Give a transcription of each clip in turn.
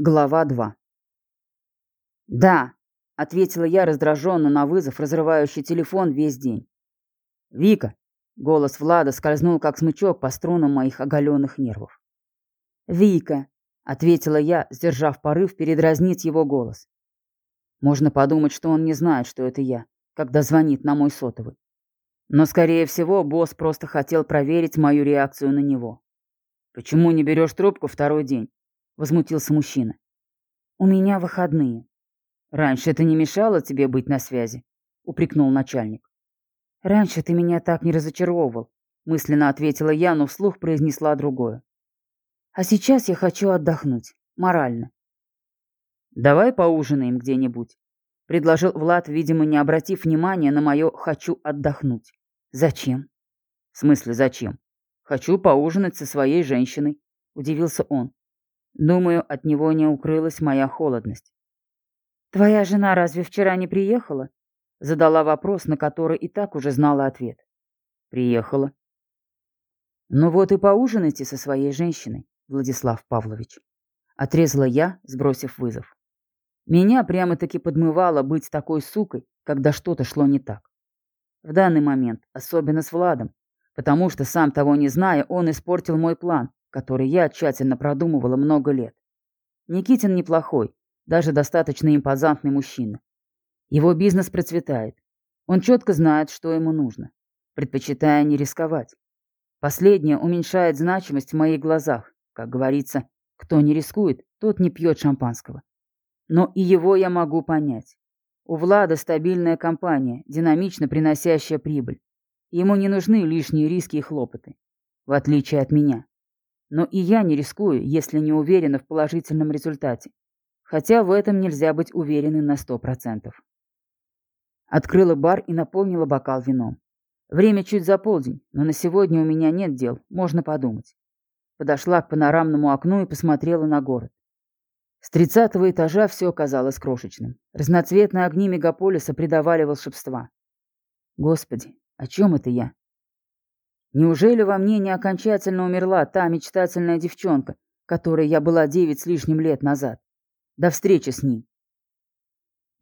Глава 2. «Да», — ответила я раздраженно на вызов, разрывающий телефон весь день. «Вика», — голос Влада скользнул как смычок по струнам моих оголенных нервов. «Вика», — ответила я, сдержав порыв передразнить его голос. Можно подумать, что он не знает, что это я, когда звонит на мой сотовый. Но, скорее всего, босс просто хотел проверить мою реакцию на него. «Почему не берешь трубку второй день?» Возмутился мужчина. «У меня выходные». «Раньше это не мешало тебе быть на связи?» — упрекнул начальник. «Раньше ты меня так не разочаровывал», — мысленно ответила я, но вслух произнесла другое. «А сейчас я хочу отдохнуть. Морально». «Давай поужинаем где-нибудь», — предложил Влад, видимо, не обратив внимания на мое «хочу отдохнуть». «Зачем?» «В смысле зачем?» «Хочу поужинать со своей женщиной», — удивился он. Думаю, от него не укрылась моя холодность. «Твоя жена разве вчера не приехала?» Задала вопрос, на который и так уже знала ответ. «Приехала». «Ну вот и поужинайте со своей женщиной, Владислав Павлович». Отрезала я, сбросив вызов. Меня прямо-таки подмывало быть такой сукой, когда что-то шло не так. В данный момент, особенно с Владом, потому что, сам того не зная, он испортил мой план, который я тщательно продумывала много лет. Никитин неплохой, даже достаточно импозантный мужчина. Его бизнес процветает. Он четко знает, что ему нужно, предпочитая не рисковать. Последнее уменьшает значимость в моих глазах. Как говорится, кто не рискует, тот не пьет шампанского. Но и его я могу понять. У Влада стабильная компания, динамично приносящая прибыль. Ему не нужны лишние риски и хлопоты. В отличие от меня. Но и я не рискую, если не уверена в положительном результате. Хотя в этом нельзя быть уверенным на сто процентов. Открыла бар и наполнила бокал вином. Время чуть за полдень, но на сегодня у меня нет дел, можно подумать. Подошла к панорамному окну и посмотрела на город. С тридцатого этажа все оказалось крошечным. Разноцветные огни мегаполиса придавали волшебства. Господи, о чем это я? Неужели во мне не окончательно умерла та мечтательная девчонка, которой я была девять с лишним лет назад? До встречи с ним.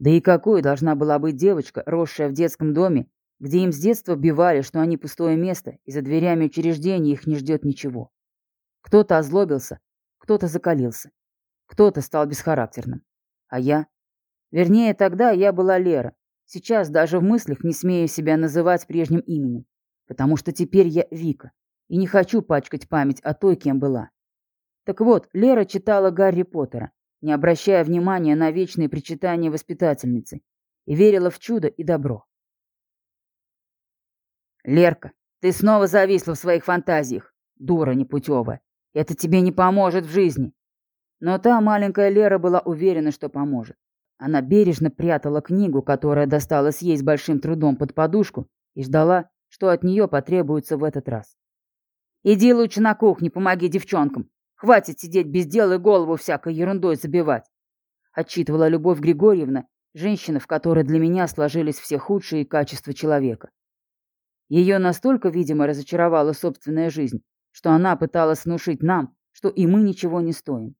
Да и какой должна была быть девочка, росшая в детском доме, где им с детства бивали, что они пустое место, и за дверями учреждения их не ждет ничего. Кто-то озлобился, кто-то закалился, кто-то стал бесхарактерным. А я? Вернее, тогда я была Лера. Сейчас даже в мыслях не смею себя называть прежним именем потому что теперь я Вика и не хочу пачкать память о той, кем была. Так вот, Лера читала Гарри Поттера, не обращая внимания на вечные причитания воспитательницы, и верила в чудо и добро. «Лерка, ты снова зависла в своих фантазиях, дура непутевая. Это тебе не поможет в жизни». Но та маленькая Лера была уверена, что поможет. Она бережно прятала книгу, которая досталась ей с большим трудом под подушку, и ждала, что от нее потребуется в этот раз. «Иди лучше на кухню, помоги девчонкам. Хватит сидеть без дела и голову всякой ерундой забивать», отчитывала Любовь Григорьевна, женщина, в которой для меня сложились все худшие качества человека. Ее настолько, видимо, разочаровала собственная жизнь, что она пыталась внушить нам, что и мы ничего не стоим.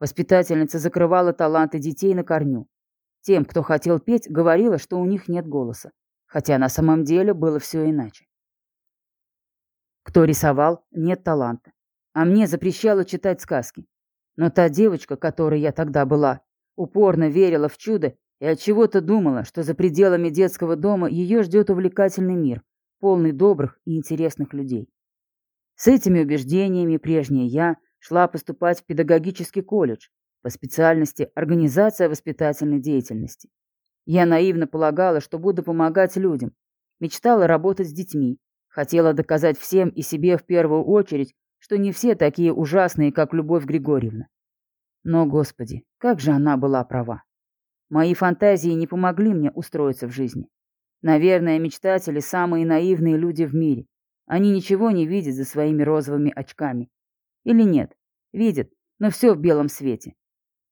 Воспитательница закрывала таланты детей на корню. Тем, кто хотел петь, говорила, что у них нет голоса хотя на самом деле было все иначе. Кто рисовал, нет таланта. А мне запрещало читать сказки. Но та девочка, которой я тогда была, упорно верила в чудо и от чего то думала, что за пределами детского дома ее ждет увлекательный мир, полный добрых и интересных людей. С этими убеждениями прежняя я шла поступать в педагогический колледж по специальности организация воспитательной деятельности. Я наивно полагала, что буду помогать людям. Мечтала работать с детьми. Хотела доказать всем и себе в первую очередь, что не все такие ужасные, как Любовь Григорьевна. Но, Господи, как же она была права. Мои фантазии не помогли мне устроиться в жизни. Наверное, мечтатели – самые наивные люди в мире. Они ничего не видят за своими розовыми очками. Или нет? Видят, но все в белом свете.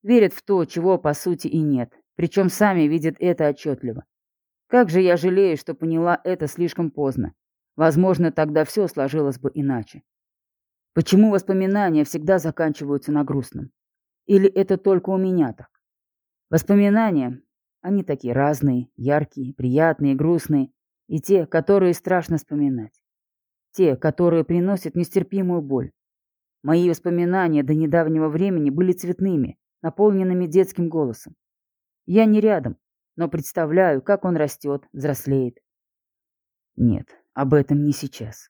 Верят в то, чего по сути и нет. Причем сами видят это отчетливо. Как же я жалею, что поняла это слишком поздно. Возможно, тогда все сложилось бы иначе. Почему воспоминания всегда заканчиваются на грустном? Или это только у меня так? Воспоминания, они такие разные, яркие, приятные, грустные, и те, которые страшно вспоминать. Те, которые приносят нестерпимую боль. Мои воспоминания до недавнего времени были цветными, наполненными детским голосом. Я не рядом, но представляю, как он растет, взрослеет. Нет, об этом не сейчас.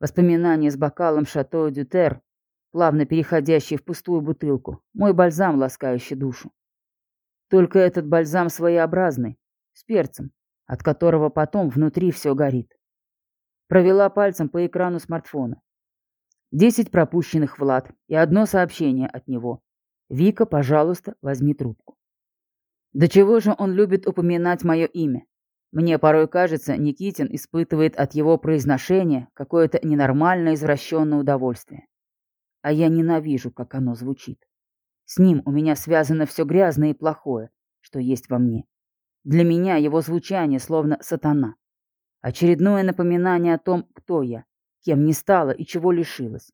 Воспоминания с бокалом Шато Дютер, плавно переходящие в пустую бутылку, мой бальзам, ласкающий душу. Только этот бальзам своеобразный, с перцем, от которого потом внутри все горит. Провела пальцем по экрану смартфона. Десять пропущенных Влад и одно сообщение от него. «Вика, пожалуйста, возьми трубку». До чего же он любит упоминать мое имя? Мне порой кажется, Никитин испытывает от его произношения какое-то ненормальное извращенное удовольствие. А я ненавижу, как оно звучит. С ним у меня связано все грязное и плохое, что есть во мне. Для меня его звучание словно сатана. Очередное напоминание о том, кто я, кем не стала и чего лишилась.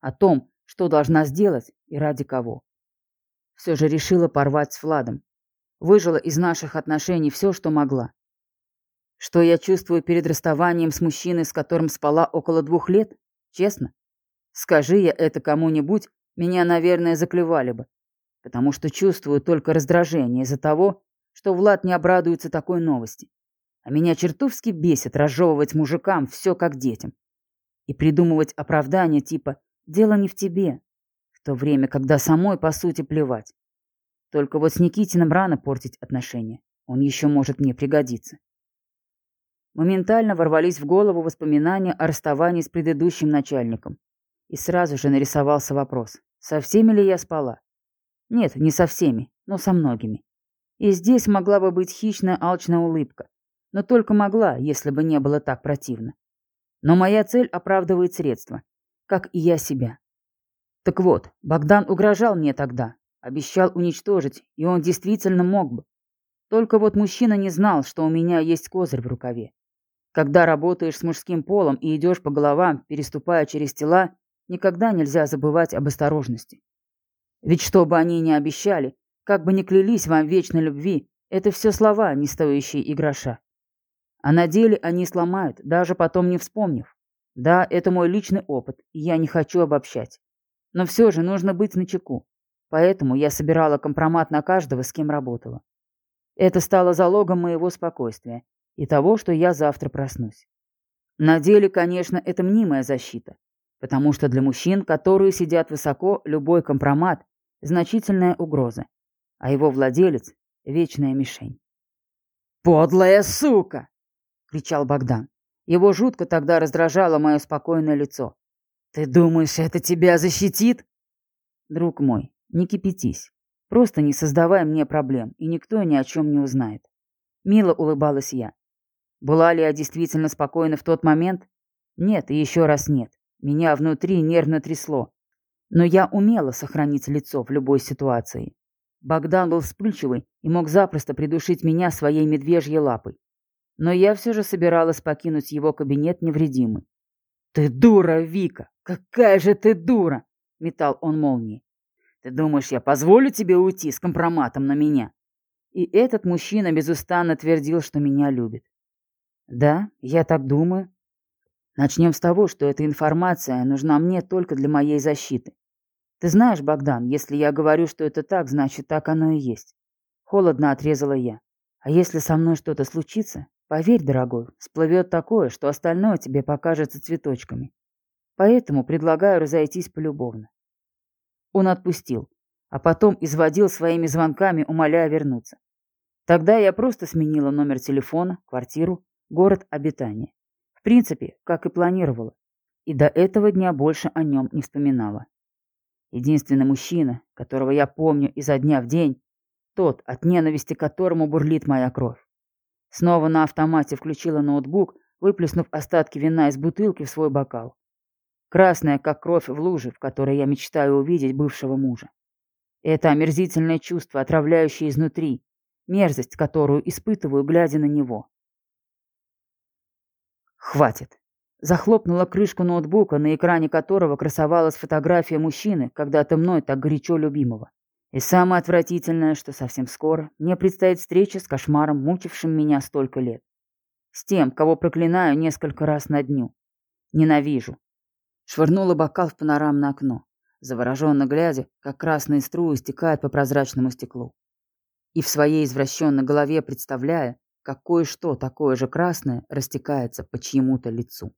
О том, что должна сделать и ради кого. Все же решила порвать с Владом. Выжила из наших отношений все, что могла. Что я чувствую перед расставанием с мужчиной, с которым спала около двух лет? Честно? Скажи я это кому-нибудь, меня, наверное, заклевали бы потому что чувствую только раздражение из-за того, что Влад не обрадуется такой новости. А меня чертовски бесит разжевывать мужикам все как детям. И придумывать оправдания типа «дело не в тебе», в то время, когда самой, по сути, плевать. Только вот с Никитиным рано портить отношения. Он еще может мне пригодиться. Моментально ворвались в голову воспоминания о расставании с предыдущим начальником. И сразу же нарисовался вопрос, со всеми ли я спала? Нет, не со всеми, но со многими. И здесь могла бы быть хищная алчная улыбка. Но только могла, если бы не было так противно. Но моя цель оправдывает средства, как и я себя. Так вот, Богдан угрожал мне тогда, обещал уничтожить, и он действительно мог бы. Только вот мужчина не знал, что у меня есть козырь в рукаве. Когда работаешь с мужским полом и идешь по головам, переступая через тела, никогда нельзя забывать об осторожности. Ведь что бы они ни обещали, как бы ни клялись вам вечной любви, это все слова, не стоящие и гроша. А на деле они сломают, даже потом не вспомнив. Да, это мой личный опыт, и я не хочу обобщать. Но все же нужно быть начеку. Поэтому я собирала компромат на каждого, с кем работала. Это стало залогом моего спокойствия и того, что я завтра проснусь. На деле, конечно, это мнимая защита, потому что для мужчин, которые сидят высоко, любой компромат значительная угроза, а его владелец — вечная мишень. «Подлая сука!» — кричал Богдан. Его жутко тогда раздражало мое спокойное лицо. «Ты думаешь, это тебя защитит?» «Друг мой, не кипятись. Просто не создавай мне проблем, и никто ни о чем не узнает». Мило улыбалась я. Была ли я действительно спокойна в тот момент? Нет и еще раз нет. Меня внутри нервно трясло. Но я умела сохранить лицо в любой ситуации. Богдан был вспыльчивый и мог запросто придушить меня своей медвежьей лапой. Но я все же собиралась покинуть его кабинет невредимый. «Ты дура, Вика! Какая же ты дура!» — метал он молнией. «Ты думаешь, я позволю тебе уйти с компроматом на меня?» И этот мужчина безустанно твердил, что меня любит. «Да, я так думаю», Начнем с того, что эта информация нужна мне только для моей защиты. Ты знаешь, Богдан, если я говорю, что это так, значит, так оно и есть. Холодно отрезала я. А если со мной что-то случится, поверь, дорогой, всплывет такое, что остальное тебе покажется цветочками. Поэтому предлагаю разойтись полюбовно. Он отпустил, а потом изводил своими звонками, умоляя вернуться. Тогда я просто сменила номер телефона, квартиру, город обитания принципе, как и планировала. И до этого дня больше о нем не вспоминала. Единственный мужчина, которого я помню изо дня в день, тот, от ненависти к которому бурлит моя кровь. Снова на автомате включила ноутбук, выплеснув остатки вина из бутылки в свой бокал. Красная, как кровь в луже, в которой я мечтаю увидеть бывшего мужа. Это омерзительное чувство, отравляющее изнутри, мерзость, которую испытываю, глядя на него. Хватит. Захлопнула крышку ноутбука, на экране которого красовалась фотография мужчины, когда-то мной так горячо любимого. И самое отвратительное, что совсем скоро мне предстоит встреча с кошмаром, мучившим меня столько лет. С тем, кого проклинаю несколько раз на дню. Ненавижу. Швырнула бокал в панорамное окно, завороженно глядя, как красные струи стекают по прозрачному стеклу. И в своей извращенной голове представляя, как кое-что такое же красное растекается по чьему-то лицу.